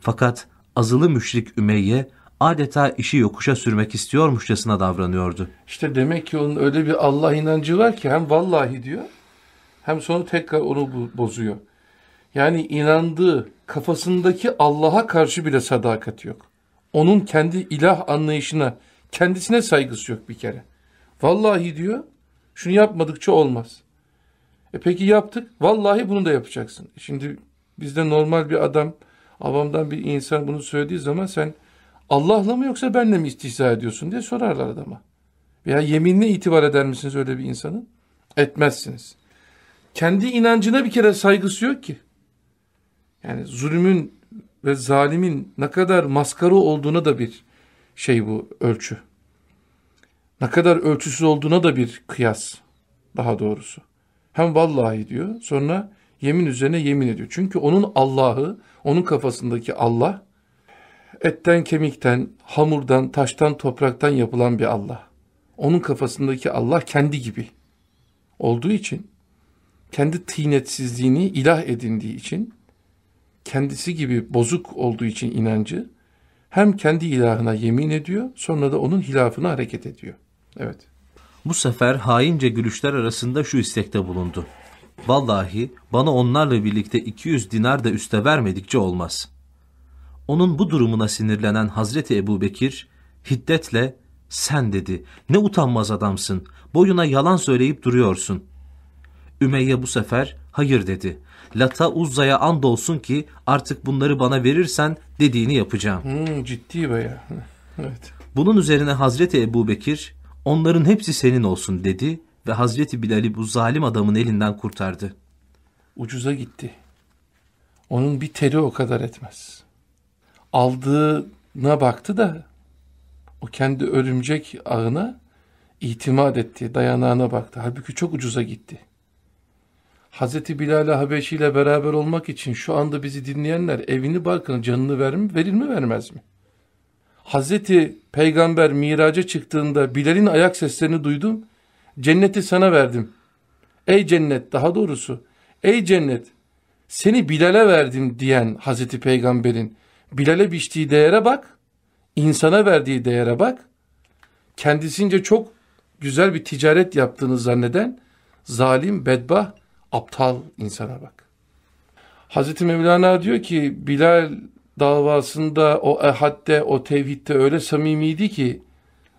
S1: Fakat azılı müşrik Ümeyye adeta işi yokuşa sürmek istiyormuşçasına davranıyordu.
S2: İşte demek ki onun öyle bir Allah inancı var ki hem vallahi diyor hem sonra tekrar onu bozuyor. Yani inandığı kafasındaki Allah'a karşı bile sadakati yok. Onun kendi ilah anlayışına, kendisine saygısı yok bir kere. Vallahi diyor, şunu yapmadıkça olmaz. E peki yaptık, vallahi bunu da yapacaksın. Şimdi bizde normal bir adam, avamdan bir insan bunu söylediği zaman sen Allah'la mı yoksa benle mi istihza ediyorsun diye sorarlar adama. Veya yeminine itibar eder misiniz öyle bir insanın? Etmezsiniz. Kendi inancına bir kere saygısı yok ki. Yani zulmün ve zalimin ne kadar maskara olduğuna da bir şey bu ölçü. Ne kadar ölçüsüz olduğuna da bir kıyas daha doğrusu. Hem vallahi diyor sonra yemin üzerine yemin ediyor. Çünkü onun Allah'ı, onun kafasındaki Allah etten kemikten, hamurdan, taştan, topraktan yapılan bir Allah. Onun kafasındaki Allah kendi gibi olduğu için, kendi tînetsizliğini ilah edindiği için, kendisi gibi bozuk olduğu için inancı, hem kendi ilahına yemin ediyor, sonra da onun hilafına hareket ediyor. Evet.
S1: Bu sefer haince gülüşler arasında şu istekte bulundu. Vallahi bana onlarla birlikte 200 dinar da üste vermedikçe olmaz. Onun bu durumuna sinirlenen Hazreti Ebubekir hiddetle sen dedi ne utanmaz adamsın boyuna yalan söyleyip duruyorsun. Ümeyye bu sefer hayır dedi. Lata Uzza'ya andolsun ki artık bunları bana verirsen dediğini yapacağım.
S2: Hmm, ciddi baya. Evet.
S1: Bunun üzerine Hazreti Ebubekir onların hepsi senin olsun dedi ve Hazreti Bilal'i bu zalim adamın elinden kurtardı.
S2: Ucuza gitti. Onun bir teri o kadar etmez. Aldığına baktı da o kendi örümcek ağına itimat etti, dayanağına baktı. Halbuki çok ucuza gitti. Hazreti Bilal-i Habeşi ile beraber olmak için şu anda bizi dinleyenler evini barkını canını verir mi, verir mi vermez mi? Hazreti Peygamber miraca çıktığında Bilal'in ayak seslerini duydum. Cenneti sana verdim. Ey cennet daha doğrusu ey cennet seni Bilal'e verdim diyen Hazreti Peygamber'in Bilal'e biçtiği değere bak, insana verdiği değere bak, kendisince çok güzel bir ticaret yaptığını zanneden zalim, bedbah, aptal insana bak. Hazreti Mevlana diyor ki Bilal davasında o ehadde, o tevhidde öyle samimiydi ki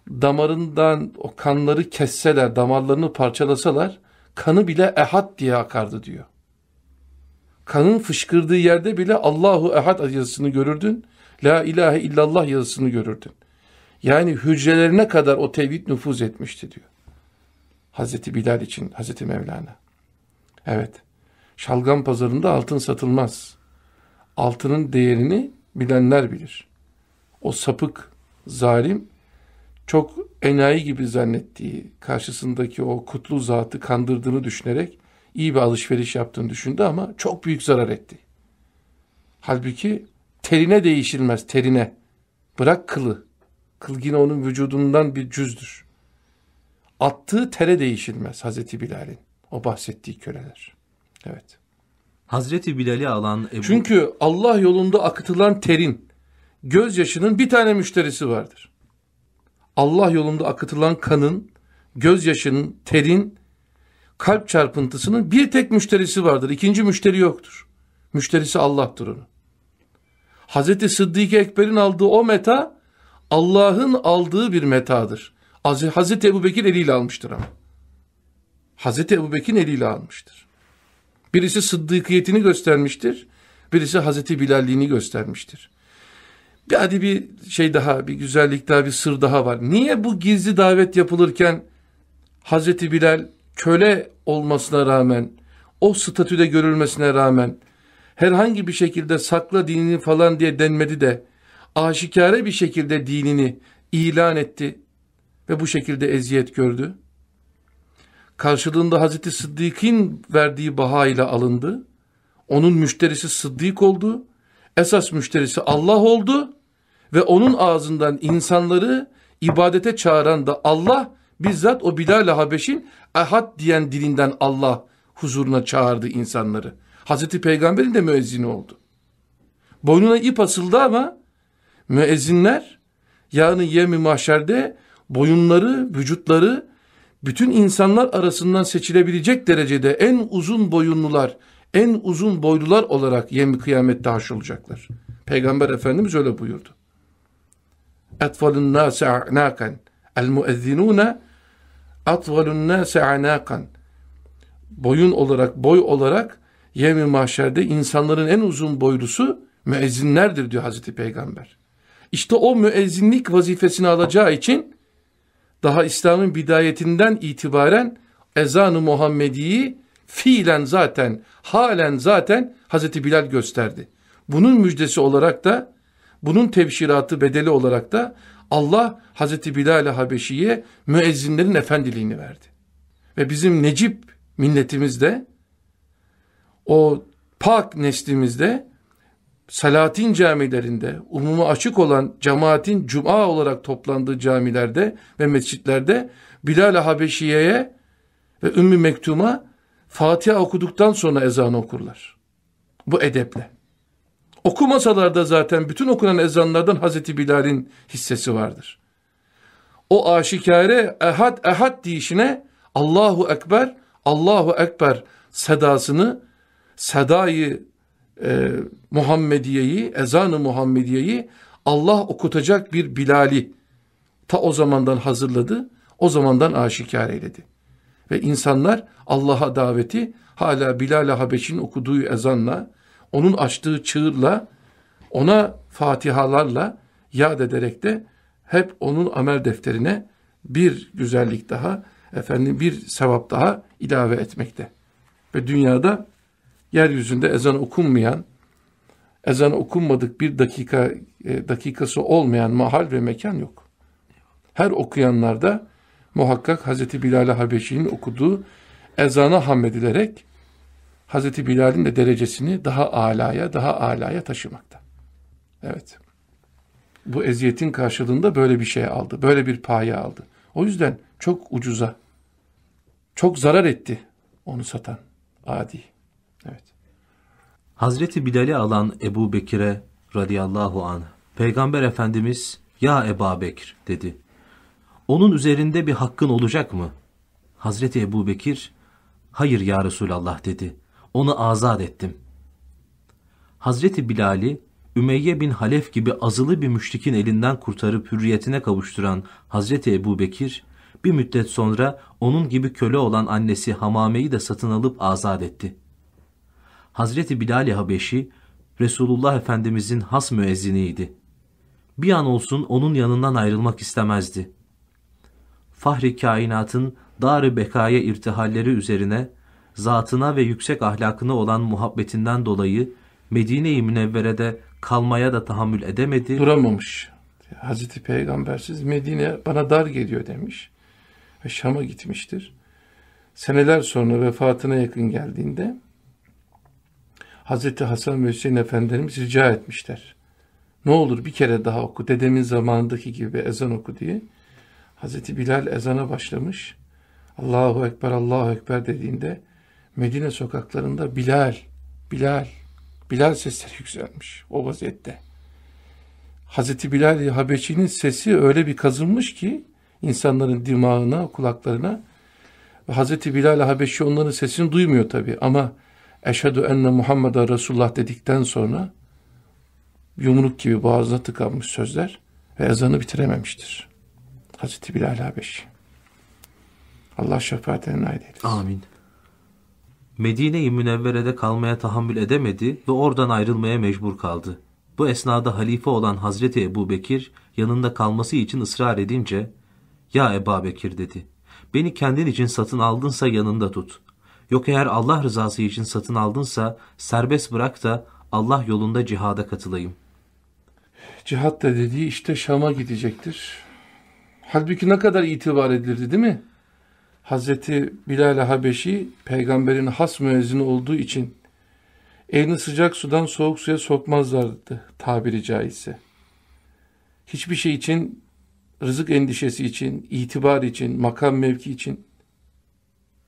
S2: damarından o kanları kesseler, damarlarını parçalasalar kanı bile ehad diye akardı diyor. Kanın fışkırdığı yerde bile Allahu ehad yazısını görürdün. La ilahe illallah yazısını görürdün. Yani hücrelerine kadar o tevhid nüfuz etmişti diyor. Hazreti Bilal için Hazreti Mevlana. Evet. Şalgam pazarında altın satılmaz. Altının değerini bilenler bilir. O sapık, zalim, çok enayi gibi zannettiği, karşısındaki o kutlu zatı kandırdığını düşünerek iyi bir alışveriş yaptığını düşündü ama çok büyük zarar etti. Halbuki terine değişilmez, terine. Bırak kılı. Kıl yine onun vücudundan bir cüzdür. Attığı tere değişilmez Hazreti Bilal'in. O bahsettiği köleler. Evet.
S1: Hazreti Bilal'i alan Ebu...
S2: Çünkü Allah yolunda akıtılan terin, gözyaşının bir tane müşterisi vardır. Allah yolunda akıtılan kanın, gözyaşının, terin, kalp çarpıntısının bir tek müşterisi vardır. İkinci müşteri yoktur. Müşterisi Allah'tır onun. Hazreti Sıddık Ekber'in aldığı o meta, Allah'ın aldığı bir metadır. Hazreti Ebu Bekir eliyle almıştır ama. Hazreti Ebu Bekir eliyle almıştır. Birisi sıddıkiyetini göstermiştir. Birisi Hazreti Bilalliğini göstermiştir. Bir hadi bir şey daha, bir güzellik daha, bir sır daha var. Niye bu gizli davet yapılırken Hazreti Bilal köle olmasına rağmen, o statüde görülmesine rağmen herhangi bir şekilde sakla dinini falan diye denmedi de aşikare bir şekilde dinini ilan etti ve bu şekilde eziyet gördü. Karşılığında Hazreti Sıddık'ın verdiği baha ile alındı. Onun müşterisi Sıddık oldu. Esas müşterisi Allah oldu. Ve onun ağzından insanları ibadete çağıran da Allah bizzat o Bilal-i Habeş'in ehad diyen dilinden Allah huzuruna çağırdı insanları. Hazreti Peygamber'in de müezzini oldu. Boynuna ip asıldı ama müezzinler yani yemi mahşerde boyunları, vücutları bütün insanlar arasından seçilebilecek derecede en uzun boyunlular, en uzun boylular olarak yemi kıyamette haşolacaklar. Peygamber Efendimiz öyle buyurdu. Etvalun nâse a'nâkan. El müezzinûne atvalun a'nâkan. Boyun olarak, boy olarak yemi mahşerde insanların en uzun boylusu müezzinlerdir diyor Hazreti Peygamber. İşte o müezzinlik vazifesini alacağı için daha İslam'ın bidayetinden itibaren ezan-ı Muhammedi'yi fiilen zaten, halen zaten Hazreti Bilal gösterdi. Bunun müjdesi olarak da, bunun tevşiratı bedeli olarak da Allah Hazreti Bilal-i Habeşi'ye müezzinlerin efendiliğini verdi. Ve bizim Necip milletimizde, o pak neslimizde Salatin camilerinde, umuma açık olan cemaatin cuma olarak toplandığı camilerde ve mescitlerde Bilal-i Habeşiye'ye ve Ümmü Mektum'a Fatiha okuduktan sonra ezan okurlar. Bu edeple. Okumasalar da zaten bütün okunan ezanlardan Hazreti Bilal'in hissesi vardır. O aşikare ehad ehad deyişine Allahu Ekber, Allahu Ekber sedasını, sedayı e, Muhammediye'yi, ezanı Muhammediye'yi Allah okutacak bir Bilal'i ta o zamandan hazırladı, o zamandan aşikar eyledi. Ve insanlar Allah'a daveti hala Bilal-i Habeş'in okuduğu ezanla, onun açtığı çığırla, ona fatihalarla yad ederek de hep onun amel defterine bir güzellik daha, efendim bir sevap daha ilave etmekte. Ve dünyada yeryüzünde ezan okunmayan, ezan okunmadık bir dakika e, dakikası olmayan mahal ve mekan yok. Her okuyanlarda muhakkak Hazreti Bilal-i Habeşi'nin okuduğu ezana hamledilerek Hazreti Bilal'in de derecesini daha alaya, daha alaya taşımakta. Evet. Bu eziyetin karşılığında böyle bir şey aldı. Böyle bir paya aldı. O yüzden çok ucuza, çok zarar etti onu satan adi. Evet.
S1: Hazreti Bilal'i alan Ebu Bekir'e radıyallahu anh, Peygamber Efendimiz, ya Eba Bekir dedi. Onun üzerinde bir hakkın olacak mı? Hazreti Ebu Bekir, hayır ya Resulallah dedi. Onu azat ettim. Hazreti Bilal'i, Ümeyye bin Halef gibi azılı bir müşrikin elinden kurtarıp hürriyetine kavuşturan Hazreti Ebu Bekir, bir müddet sonra onun gibi köle olan annesi Hamame'yi de satın alıp azat etti. Hazreti Bilal-i Habeşi, Resulullah Efendimizin has müezziniydi. Bir an olsun onun yanından ayrılmak istemezdi. Fahri kainatın dar-ı bekaya irtihalleri üzerine, zatına ve yüksek ahlakına olan muhabbetinden dolayı Medine-i Münevvere'de kalmaya da tahammül edemedi.
S2: Duramamış. Hazreti Peygambersiz Medine bana dar geliyor demiş. Şam'a gitmiştir. Seneler sonra vefatına yakın geldiğinde Hazreti Hasan ve Hüseyin Efendilerimiz rica etmişler. Ne olur bir kere daha oku. Dedemin zamanındaki gibi ezan oku diye. Hazreti Bilal ezana başlamış. Allahu Ekber, Allahu Ekber dediğinde Medine sokaklarında Bilal, Bilal, Bilal sesleri yükselmiş o vaziyette. Hazreti Bilal Habeşi'nin sesi öyle bir kazınmış ki insanların dimağına, kulaklarına. Hazreti Bilal Habeşi onların sesini duymuyor tabi ama Eşhedü enne Muhammeden Resulullah dedikten sonra yumruk gibi boğazına tıkanmış sözler ve ezanı bitirememiştir. Hazreti Bilal Habeşi. Allah şefaatine nail eylesin.
S1: Amin. Medine-i Münevvere'de kalmaya tahammül edemedi ve oradan ayrılmaya mecbur kaldı. Bu esnada halife olan Hazreti Ebu Bekir yanında kalması için ısrar edince, ''Ya Ebu Bekir'' dedi, ''beni kendin için satın aldınsa yanında tut. Yok eğer Allah rızası için satın aldınsa serbest bırak da Allah yolunda cihada katılayım.''
S2: Cihat da dediği işte Şam'a gidecektir. Halbuki ne kadar itibar edilirdi değil mi? Hazreti Bilal Habeşi peygamberin has müezzini olduğu için elini sıcak sudan soğuk suya sokmazlardı tabiri caizse. Hiçbir şey için, rızık endişesi için, itibar için, makam mevki için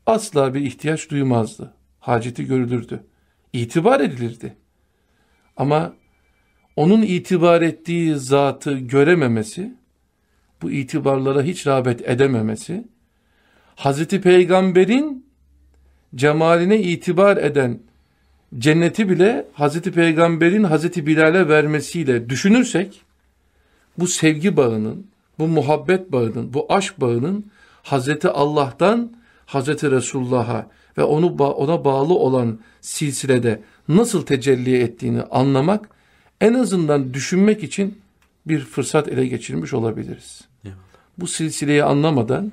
S2: asla bir ihtiyaç duymazdı. Haceti görülürdü. İtibar edilirdi. Ama onun itibar ettiği zatı görememesi, bu itibarlara hiç rağbet edememesi, Hazreti Peygamber'in cemaline itibar eden cenneti bile Hazreti Peygamber'in Hazreti Bilal'e vermesiyle düşünürsek, bu sevgi bağının, bu muhabbet bağının, bu aşk bağının Hazreti Allah'tan Hazreti Resulullah'a ve onu ona bağlı olan silsilede nasıl tecelli ettiğini anlamak, en azından düşünmek için bir fırsat ele geçirmiş olabiliriz.
S1: Eyvallah.
S2: Bu silsileyi anlamadan,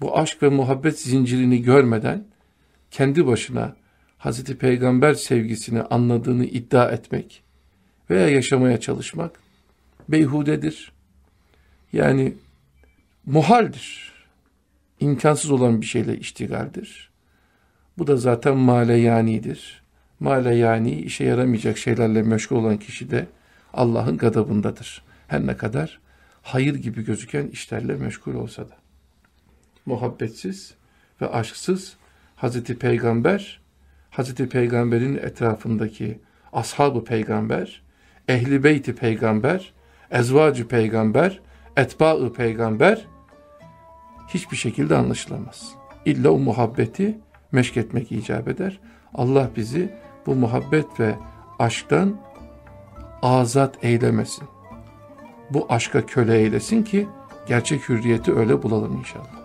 S2: bu aşk ve muhabbet zincirini görmeden, kendi başına Hazreti Peygamber sevgisini anladığını iddia etmek veya yaşamaya çalışmak beyhudedir. Yani muhaldir. İmkansız olan bir şeyle iştigaldir. Bu da zaten maleyanidir. Maleyani işe yaramayacak şeylerle meşgul olan kişi de Allah'ın gadabındadır. Her ne kadar hayır gibi gözüken işlerle meşgul olsa da. Muhabbetsiz ve aşksız Hazreti Peygamber, Hazreti Peygamber'in etrafındaki ashab-ı peygamber, ehli beyti peygamber, ezvacı peygamber, etba peygamber hiçbir şekilde anlaşılamaz. İlla o muhabbeti meşk etmek icap eder. Allah bizi bu muhabbet ve aşktan azat eylemesin. Bu aşka köle eylesin ki gerçek hürriyeti öyle bulalım inşallah.